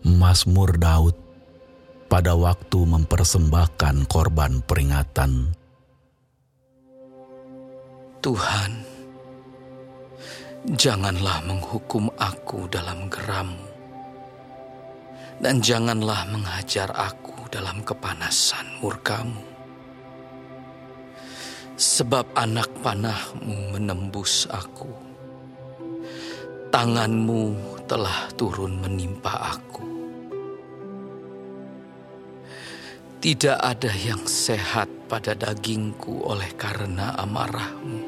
Mazmur Daud pada waktu mempersembahkan korban peringatan. Tuhan, janganlah menghukum aku dalam gerammu, dan janganlah menghajar aku dalam kepanasan murkamu. Sebab anak panahmu menembus aku, tanganmu telah turun menimpa aku. Tidak ada yang sehat pada dagingku oleh karena amarahmu.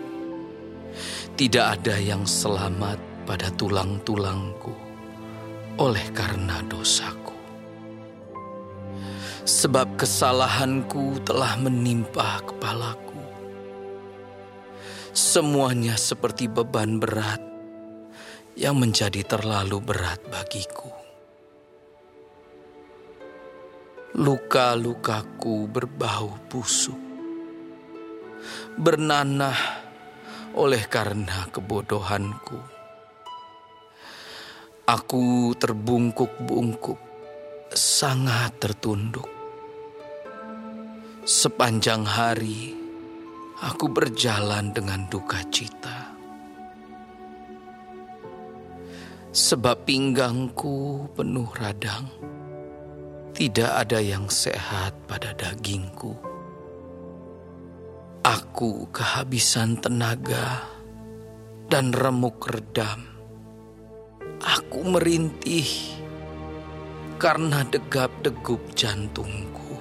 Tidak ada yang selamat pada tulang-tulangku oleh karena dosaku. Sebab kesalahanku telah menimpa kepalaku. Semuanya seperti beban berat yang menjadi terlalu berat bagiku. Luka-lukaku berbau busuk, bernanah oleh karena kebodohanku. Aku terbungkuk-bungkuk, sangat tertunduk. Sepanjang hari, aku berjalan dengan duka cita. Sebab pinggangku penuh radang tidak ada yang sehat pada dagingku. Aku kehabisan tenaga dan remuk redam. Aku merintih karena degap-degup jantungku.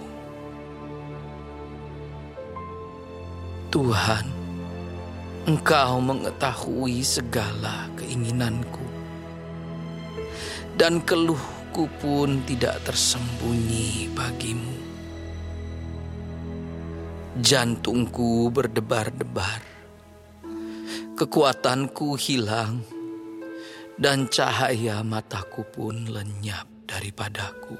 Tuhan, Engkau mengetahui segala keinginanku dan keluh aku pun tidak tersembunyi bagimu. Jantungku berdebar-debar, kekuatanku hilang, dan cahaya mataku pun lenyap daripadaku.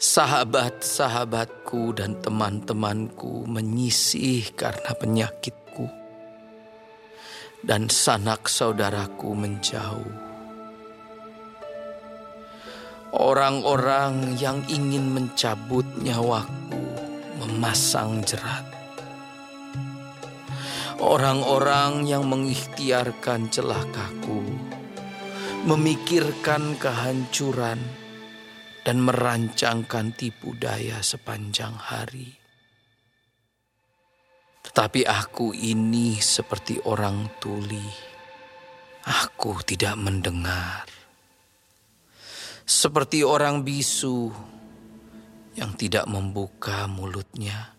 Sahabat-sahabatku dan teman-temanku menyisih karena penyakitku, dan sanak saudaraku menjauh Orang-orang yang ingin mencabut nyawaku memasang jerat. Orang-orang yang mengikhtiarkan celakaku memikirkan kehancuran dan merancangkan tipu daya sepanjang hari. Tetapi aku ini seperti orang tuli. Aku tidak mendengar seperti orang bisu yang tidak membuka mulutnya.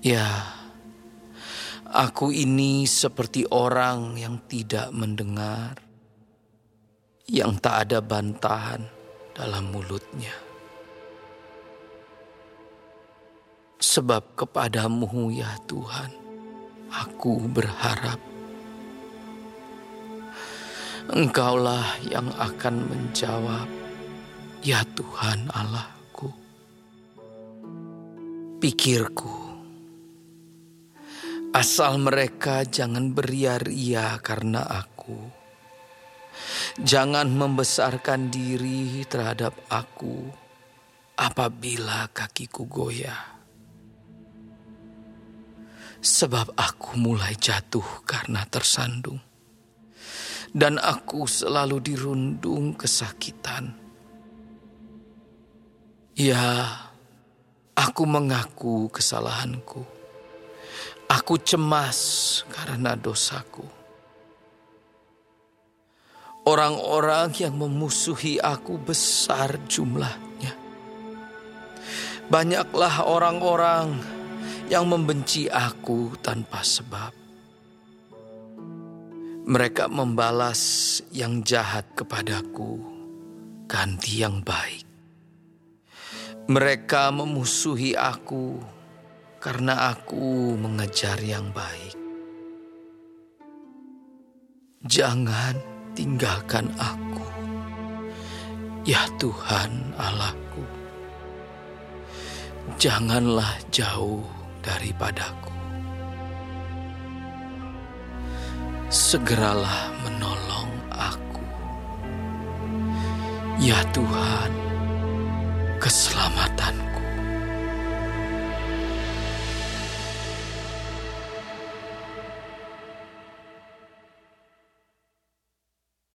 Ya, aku ini seperti orang yang tidak mendengar, yang tak ada bantahan dalam mulutnya. Sebab kepadamu ya Tuhan, aku berharap Engkaulah yang akan menjawab, "Ya Tuhan Allahku." Pikirku, asal mereka jangan beria-ria karena aku. Jangan membesarkan diri terhadap aku apabila kakiku goyah. Sebab aku mulai jatuh karena tersandung dan aku selalu dirundung kesakitan. Ya, aku mengaku kesalahanku. Aku cemas karena dosaku. Orang-orang yang memusuhi aku besar jumlahnya. Banyaklah orang-orang yang membenci aku tanpa sebab. Mereka membalas yang jahat kepadaku, ganti yang baik. Mereka memusuhi aku karena aku mengejar yang baik. Jangan tinggalkan aku, ya Tuhan Allahku. Janganlah jauh daripadaku. Segeralah menolong aku. Ya Tuhan, keselamatan.